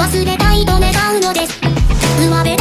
忘れたいと願うのです。上辺